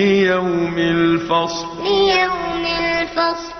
ليوم الفصل. ليوم الفصل.